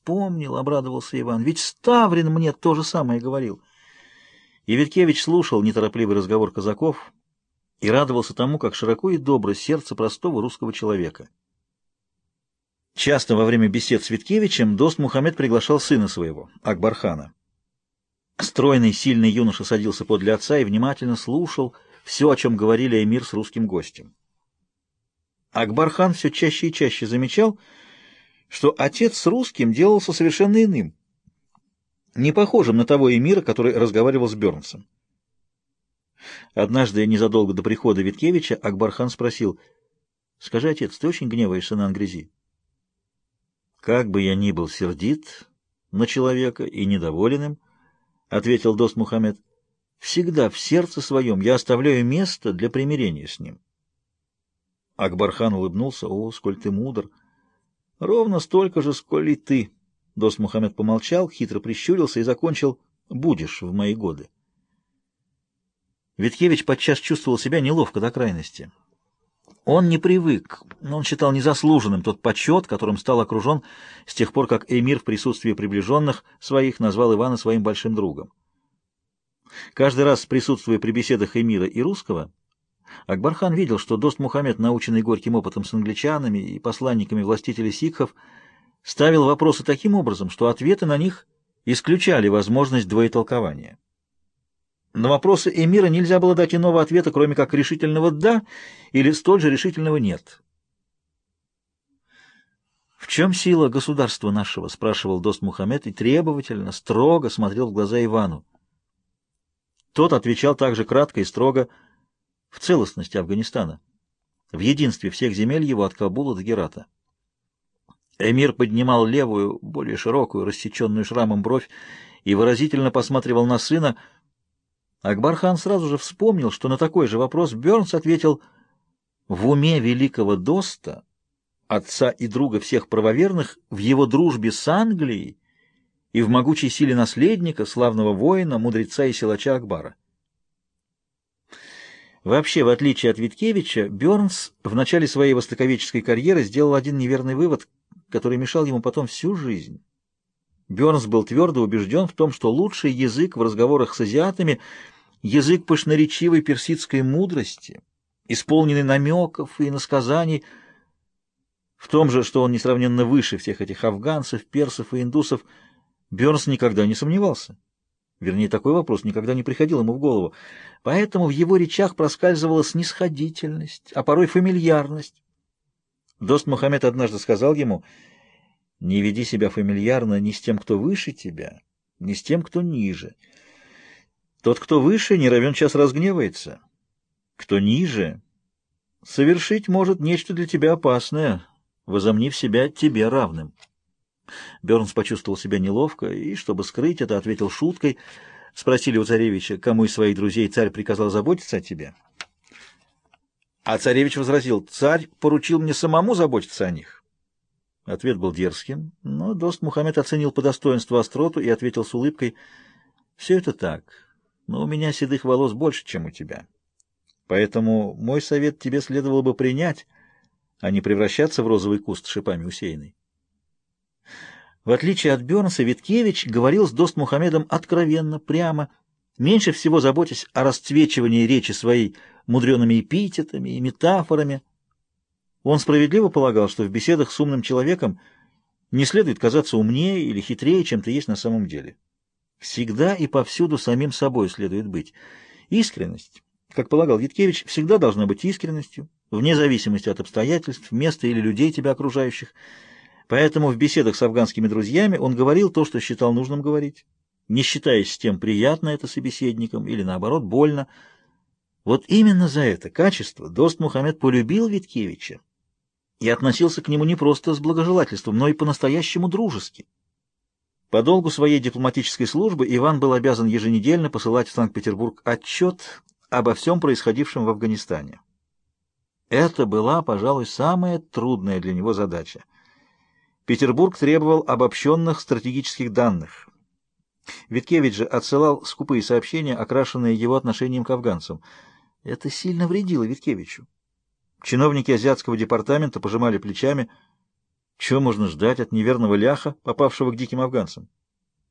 вспомнил, — обрадовался Иван. — Ведь Ставрин мне то же самое говорил. Еверкевич слушал неторопливый разговор казаков и радовался тому, как широко и добро сердце простого русского человека. Часто во время бесед с Виткевичем Дост Мухаммед приглашал сына своего, Акбархана. Стройный, сильный юноша садился подле отца и внимательно слушал все, о чем говорили эмир с русским гостем. Акбархан все чаще и чаще замечал, что отец с русским делался совершенно иным, не похожим на того эмира, который разговаривал с Бернсом. Однажды, незадолго до прихода Виткевича, Акбархан спросил, «Скажи, отец, ты очень гневаешься на Ангрези?» «Как бы я ни был сердит на человека и недоволен им, — ответил Дост Мухаммед, — всегда в сердце своем я оставляю место для примирения с ним». Акбархан улыбнулся, «О, сколь ты мудр!» Ровно столько же, сколь и ты. Дос Мухаммед помолчал, хитро прищурился и закончил «Будешь в мои годы». Виткевич подчас чувствовал себя неловко до крайности. Он не привык, но он считал незаслуженным тот почет, которым стал окружен с тех пор, как эмир в присутствии приближенных своих назвал Ивана своим большим другом. Каждый раз, присутствуя при беседах эмира и русского, Акбархан видел, что Дост Мухаммед, наученный горьким опытом с англичанами и посланниками властителей сикхов, ставил вопросы таким образом, что ответы на них исключали возможность двоетолкования. На вопросы эмира нельзя было дать иного ответа, кроме как решительного «да» или столь же решительного «нет». «В чем сила государства нашего?» — спрашивал Дост Мухаммед и требовательно, строго смотрел в глаза Ивану. Тот отвечал также кратко и строго — в целостности Афганистана, в единстве всех земель его от Кабула до Герата. Эмир поднимал левую, более широкую, рассеченную шрамом бровь и выразительно посматривал на сына. Акбархан сразу же вспомнил, что на такой же вопрос Бернс ответил «В уме великого Доста, отца и друга всех правоверных, в его дружбе с Англией и в могучей силе наследника, славного воина, мудреца и силача Акбара». Вообще, в отличие от Виткевича, Бернс в начале своей востоковедческой карьеры сделал один неверный вывод, который мешал ему потом всю жизнь. Бернс был твердо убежден в том, что лучший язык в разговорах с азиатами — язык пышноречивой персидской мудрости, исполненный намеков и насказаний, в том же, что он несравненно выше всех этих афганцев, персов и индусов, Бернс никогда не сомневался. Вернее, такой вопрос никогда не приходил ему в голову. Поэтому в его речах проскальзывала снисходительность, а порой фамильярность. Дост Мухаммед однажды сказал ему, «Не веди себя фамильярно ни с тем, кто выше тебя, ни с тем, кто ниже. Тот, кто выше, не равен час разгневается. Кто ниже, совершить может нечто для тебя опасное, возомнив себя тебе равным». Бернс почувствовал себя неловко, и, чтобы скрыть это, ответил шуткой. Спросили у царевича, кому из своих друзей царь приказал заботиться о тебе. А царевич возразил, царь поручил мне самому заботиться о них. Ответ был дерзким, но Дост Мухаммед оценил по достоинству остроту и ответил с улыбкой, «Все это так, но у меня седых волос больше, чем у тебя. Поэтому мой совет тебе следовало бы принять, а не превращаться в розовый куст шипами усеянный». В отличие от Бернса, Виткевич говорил с Дост Мухаммедом откровенно, прямо, меньше всего заботясь о расцвечивании речи своей мудреными эпитетами и метафорами. Он справедливо полагал, что в беседах с умным человеком не следует казаться умнее или хитрее, чем ты есть на самом деле. Всегда и повсюду самим собой следует быть. Искренность, как полагал Виткевич, всегда должна быть искренностью, вне зависимости от обстоятельств, места или людей тебя окружающих – Поэтому в беседах с афганскими друзьями он говорил то, что считал нужным говорить, не считаясь с тем, приятно это собеседникам или, наоборот, больно. Вот именно за это качество Дост Мухаммед полюбил Виткевича и относился к нему не просто с благожелательством, но и по-настоящему дружески. По долгу своей дипломатической службы Иван был обязан еженедельно посылать в Санкт-Петербург отчет обо всем происходившем в Афганистане. Это была, пожалуй, самая трудная для него задача. Петербург требовал обобщенных стратегических данных. Виткевич же отсылал скупые сообщения, окрашенные его отношением к афганцам. Это сильно вредило Виткевичу. Чиновники азиатского департамента пожимали плечами. Чего можно ждать от неверного ляха, попавшего к диким афганцам?